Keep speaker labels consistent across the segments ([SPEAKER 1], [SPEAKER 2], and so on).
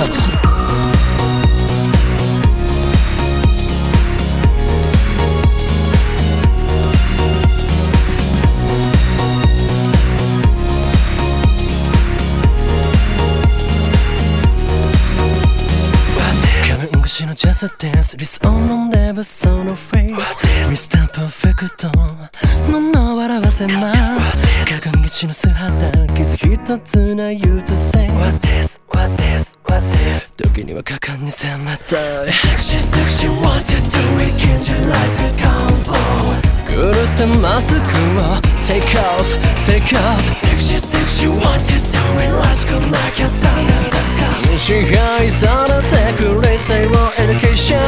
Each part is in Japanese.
[SPEAKER 1] Welcome. Just a dance, this on on never saw no face Mr. Perfect のの笑わせます鏡口の素肌傷一つない優等生
[SPEAKER 2] What this, what this,
[SPEAKER 1] 時には果敢に迫ったい
[SPEAKER 2] Sexy, sexy, what you doing? Can't you like the combo?
[SPEAKER 1] 狂ったマスクを Take off, take off
[SPEAKER 2] Sexy, sexy, what you doing? らしくなきゃダメですか
[SPEAKER 1] 支配されてく冷静をエデュケーション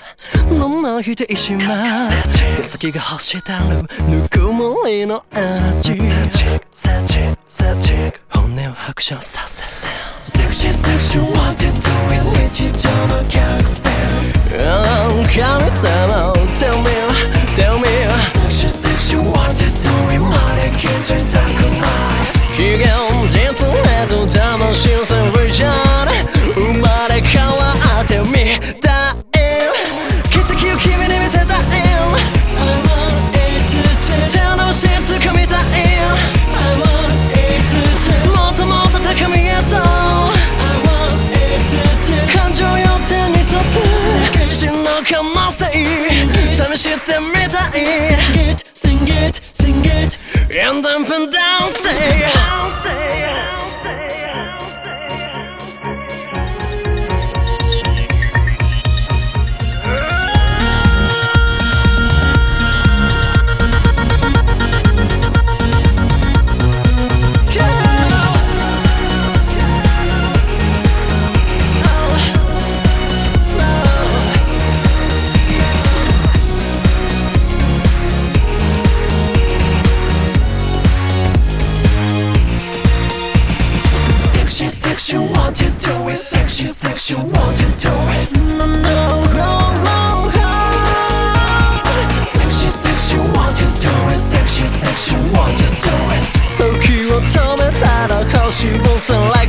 [SPEAKER 1] のんひ否いします手先が欲したるぬくもりの味骨を拍車させて
[SPEAKER 2] Sexy, sexy, what you doing? 日常の客
[SPEAKER 1] 席神様 Tell Eftermiddag
[SPEAKER 2] är Sing it, sing it, sing it
[SPEAKER 1] Ändan down. Say.
[SPEAKER 2] sing it, sing it
[SPEAKER 1] And then put down say
[SPEAKER 2] Sexy, sexy, what you doing? Sexy, sexy, what you doing? Sexy, sexy, what you doing? Sexy, sexy, what you doing?
[SPEAKER 1] 時を止めたら星をセレ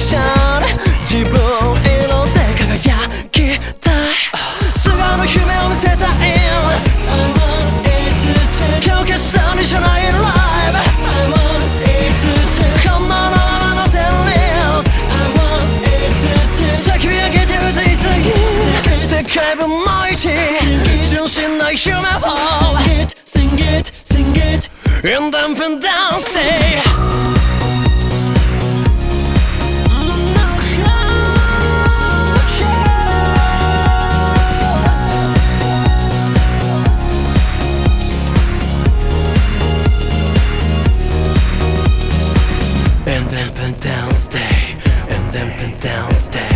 [SPEAKER 2] undan fördärv sig
[SPEAKER 1] And up and down stay, and up and down stay.